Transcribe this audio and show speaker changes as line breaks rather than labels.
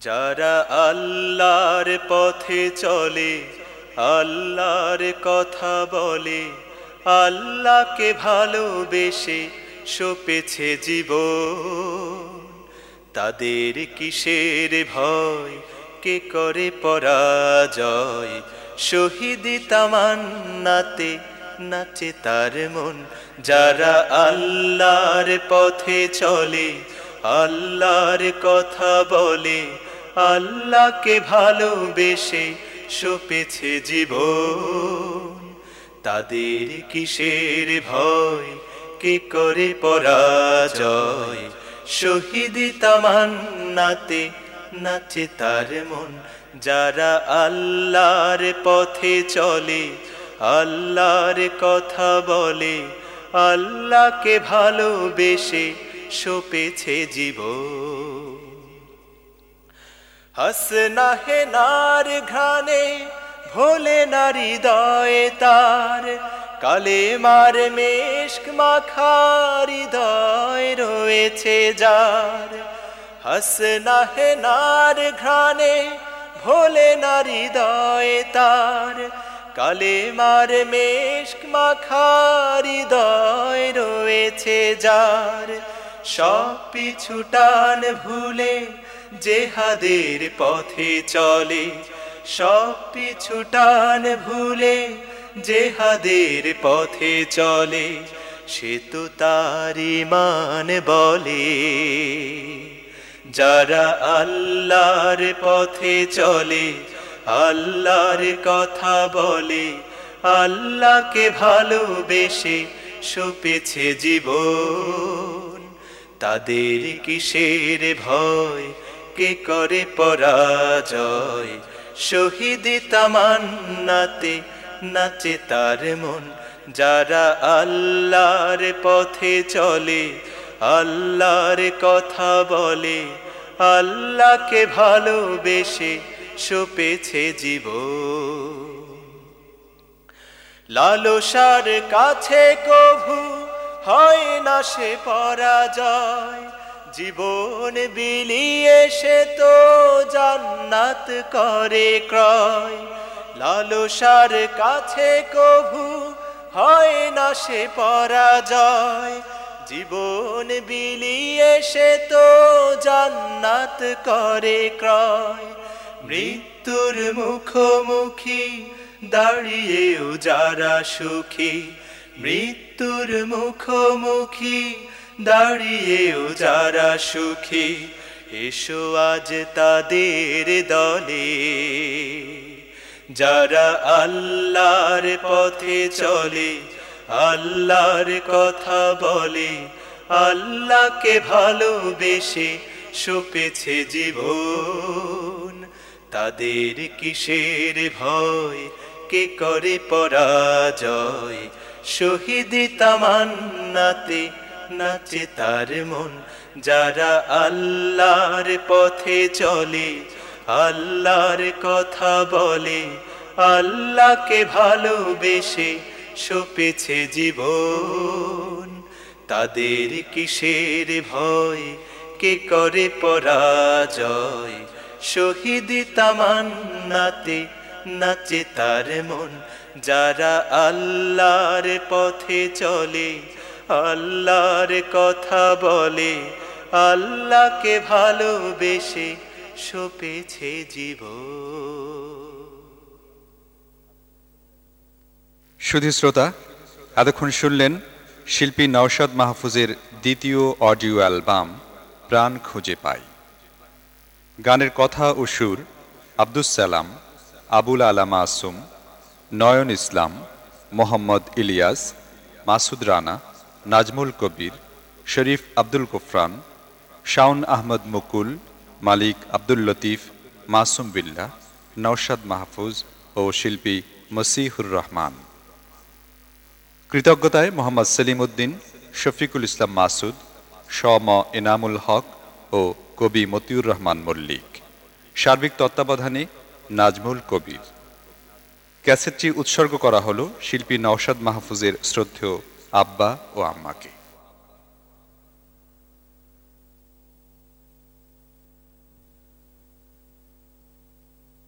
যারা আল্লাহর পথে চলে, আল্লাহর কথা বলে, আল্লাহকে ভালোবেসে সপেছে জীব তাদের কিসের ভয়, কে করে পরাজয়? শহীদি তামান্নাতে নাচে তার মন। যারা আল্লাহর পথে চলে, আল্লাহর কথা বলে আল্লাহকে ভালোবেসে সপেছে জীবন। তাদের কিসের ভয়, কে করে পরাজয়? শহীদি তামান্নাতে নাচে তার মন। যারা আল্লাহর পথে চলে, আল্লাহর কথা বলে, আল্লাহকে ভালোবেসে সপেছে জীব হাসনা হে নার ঘ্রাণে, ভোলে নারী দয়ে তার। কালে মার মেশক মাখার হৃদয় রয়েছে যার। হাসনা হে নার ঘ্রাণে, ভোলে নারী দয়ে তার। কালে মার মেশক মাখার হৃদয় রয়েছে যার। সব পিছুটান ভুলে জেহাদের পথে চলে, সব পিছুটান ভুলে জেহাদের পথে চলে, সে তো তার বলে। যারা আল্লাহর পথে চলে, আল্লাহর কথা বলে, আল্লাহকে ভালোবেসে সপেছে জীবন, তাদের কিসের ভয়? কে করে পরাজয়। শহীদ তামান্নাতে নাচে তার মন। যারা আল্লাহর পথে চলে, আল্লাহর কথা বলে, আল্লাহকে ভালোবেসে সপেছে জীব লালসার কাছে কভু হয় না সে পরাজয়। জীবন বিলিয়ে সে তো জান্নাত করে ক্রয়। লালসার কাছে কভু হয় না সে পরাজয়। জীবন বিলিয়ে সে তো জান্নাত করে ক্রয়। মৃত্যুর মুখোমুখি দাঁড়িয়েও যারা সুখী, মৃত্যুর মুখোমুখি দাঁড়িয়েও যারা সুখী, এসো আজ তাদের দলে। যারা আল্লাহর পথে চলে, আল্লাহর কথা বলে, আল্লাহকে ভালোবেসে সপেছে জীবন। তাদের কিসের ভয়, কে করে পরাজয়? শহীদ তামান্নাতে নাচে তার মন। যারা আল্লাহর পথে চলে, আল্লাহর কথা বলে, আল্লাহকে ভালোবেসে সপেছে জীবন। তাদের কিসের ভয়? কে করে পরাজয়? শহীদ তামান্নাতে নাচে তার মন। যারা আল্লাহর পথে চলে আল্লাহর কথা বলে, আল্লাহকে ভালোবেসে সপেছে জীব
সুধী শ্রোতা, এতক্ষণ শুনলেন শিল্পী নওশাদ মাহফুজের দ্বিতীয় অডিও অ্যালবাম, প্রাণ খুঁজে পাই। গানের কথা ও সুর, আব্দুস সালাম, আবুল আলা মাসুম, নয়ন ইসলাম, মোহাম্মদ ইলিয়াস, মাসুদ রানা নাজমুল কবির, শরীফ আব্দুল কুফরান শাউন আহমদ মুকুল, মালিক আব্দুল লতিফ, মাসুম বিল্লা নওশাদ মাহফুজ ও শিল্পী মসিহুর রহমান। কৃতজ্ঞতায় মোহাম্মদ সেলিম উদ্দিন শফিকুল ইসলাম মাসুদ, সম এনামুল হক ও কবি মতিউর রহমান মল্লিক। সার্বিক তত্ত্বাবধানে নাজমুল কবির। ক্যাসেটটি উৎসর্গ করা হল শিল্পী নওশাদ মাহফুজের শ্রদ্ধেয় আব্বা ও আম্মাকে।